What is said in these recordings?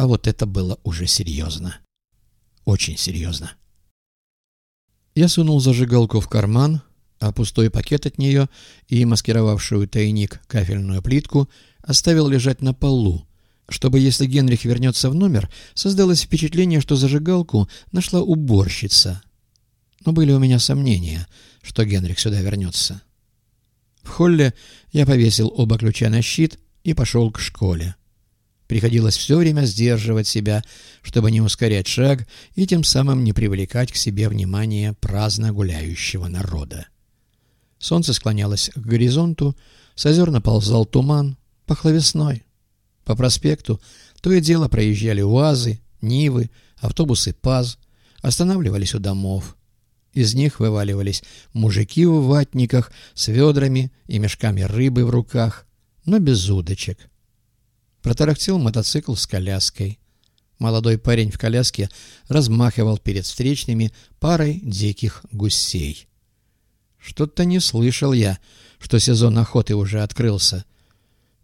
А вот это было уже серьезно. Очень серьезно. Я сунул зажигалку в карман, а пустой пакет от нее и маскировавшую тайник кафельную плитку оставил лежать на полу, чтобы, если Генрих вернется в номер, создалось впечатление, что зажигалку нашла уборщица. Но были у меня сомнения, что Генрих сюда вернется. В холле я повесил оба ключа на щит и пошел к школе. Приходилось все время сдерживать себя, чтобы не ускорять шаг и тем самым не привлекать к себе внимание праздно гуляющего народа. Солнце склонялось к горизонту, с озер наползал туман, пахло. По проспекту то и дело проезжали УАЗы, Нивы, автобусы ПАЗ, останавливались у домов. Из них вываливались мужики в ватниках с ведрами и мешками рыбы в руках, но без удочек. Протарахтел мотоцикл с коляской. Молодой парень в коляске размахивал перед встречными парой диких гусей. Что-то не слышал я, что сезон охоты уже открылся.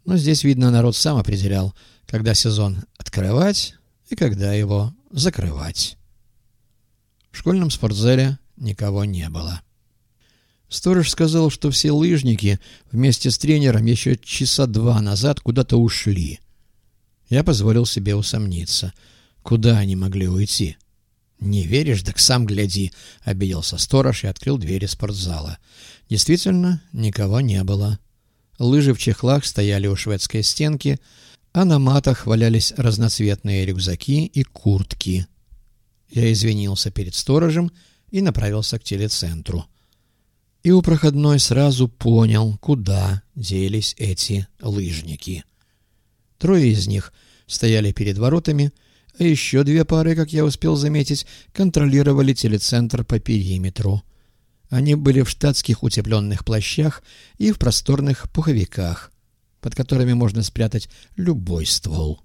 Но здесь, видно, народ сам определял, когда сезон открывать и когда его закрывать. В школьном спортзале никого не было. Сторож сказал, что все лыжники вместе с тренером еще часа два назад куда-то ушли. Я позволил себе усомниться. Куда они могли уйти? «Не веришь? Так сам гляди!» — обиделся сторож и открыл двери спортзала. Действительно, никого не было. Лыжи в чехлах стояли у шведской стенки, а на матах валялись разноцветные рюкзаки и куртки. Я извинился перед сторожем и направился к телецентру. И у проходной сразу понял, куда делись эти лыжники. Трое из них стояли перед воротами, а еще две пары, как я успел заметить, контролировали телецентр по периметру. Они были в штатских утепленных плащах и в просторных пуховиках, под которыми можно спрятать любой ствол.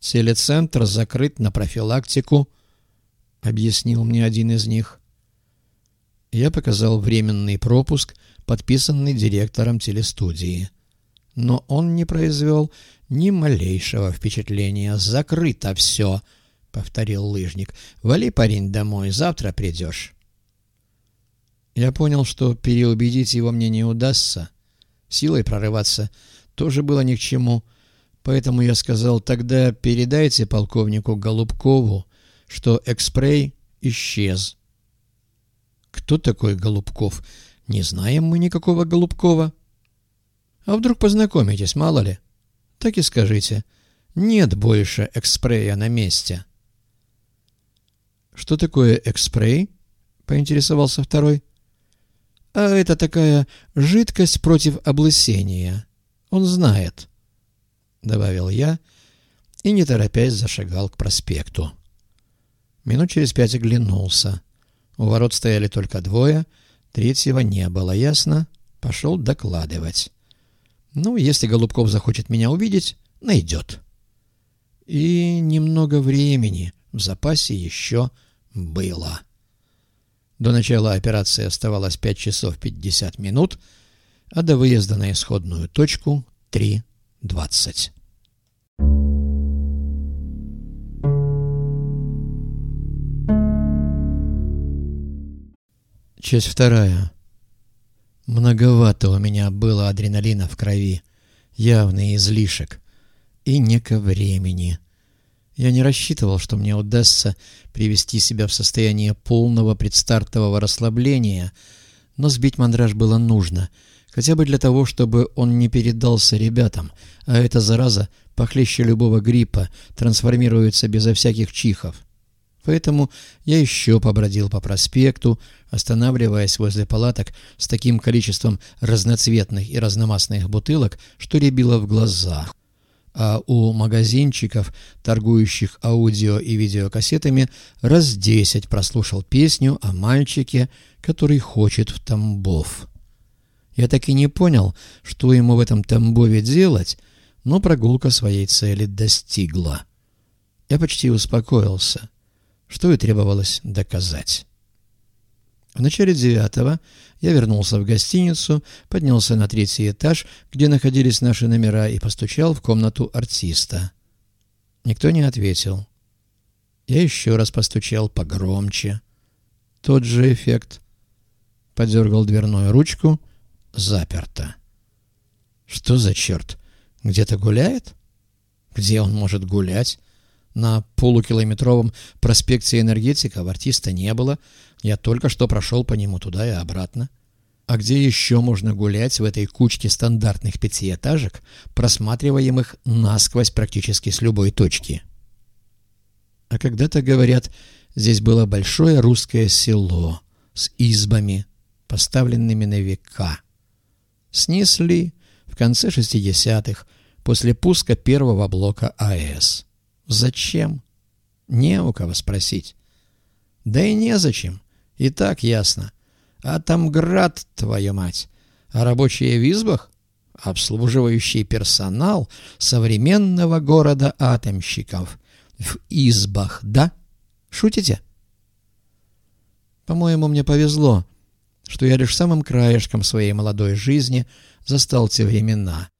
«Телецентр закрыт на профилактику», — объяснил мне один из них. Я показал временный пропуск, подписанный директором телестудии но он не произвел ни малейшего впечатления. «Закрыто все», — повторил лыжник. «Вали, парень, домой, завтра придешь». Я понял, что переубедить его мне не удастся. Силой прорываться тоже было ни к чему, поэтому я сказал, тогда передайте полковнику Голубкову, что экспрей исчез. Кто такой Голубков? Не знаем мы никакого Голубкова. А вдруг познакомитесь, мало ли? Так и скажите. Нет больше экспрея на месте. Что такое экспрей? Поинтересовался второй. А это такая жидкость против облысения. Он знает, добавил я и, не торопясь, зашагал к проспекту. Минут через пять оглянулся. У ворот стояли только двое, третьего не было, ясно? Пошел докладывать. Ну, если Голубков захочет меня увидеть, найдет. И немного времени в запасе еще было. До начала операции оставалось 5 часов 50 минут, а до выезда на исходную точку 3.20. Часть вторая. Многовато у меня было адреналина в крови, явный излишек, и неко времени. Я не рассчитывал, что мне удастся привести себя в состояние полного предстартового расслабления, но сбить мандраж было нужно, хотя бы для того, чтобы он не передался ребятам, а эта зараза, похлеще любого гриппа, трансформируется безо всяких чихов. Поэтому я еще побродил по проспекту, останавливаясь возле палаток с таким количеством разноцветных и разномастных бутылок, что рябило в глазах. А у магазинчиков, торгующих аудио и видеокассетами, раз десять прослушал песню о мальчике, который хочет в Тамбов. Я так и не понял, что ему в этом Тамбове делать, но прогулка своей цели достигла. Я почти успокоился что и требовалось доказать. В начале девятого я вернулся в гостиницу, поднялся на третий этаж, где находились наши номера, и постучал в комнату артиста. Никто не ответил. Я еще раз постучал погромче. Тот же эффект. Подергал дверную ручку. Заперто. Что за черт? Где-то гуляет? Где он может гулять? На полукилометровом проспекте энергетика артиста не было. Я только что прошел по нему туда и обратно. А где еще можно гулять в этой кучке стандартных пятиэтажек, просматриваемых насквозь практически с любой точки? А когда-то, говорят, здесь было большое русское село с избами, поставленными на века. Снесли в конце 60-х, после пуска первого блока АЭС. Зачем? Не у кого спросить. Да и незачем. И так ясно. А там град, твою мать. А рабочие в избах? Обслуживающий персонал современного города атомщиков. В избах, да? Шутите? По-моему, мне повезло, что я лишь самым краешком своей молодой жизни застал те времена —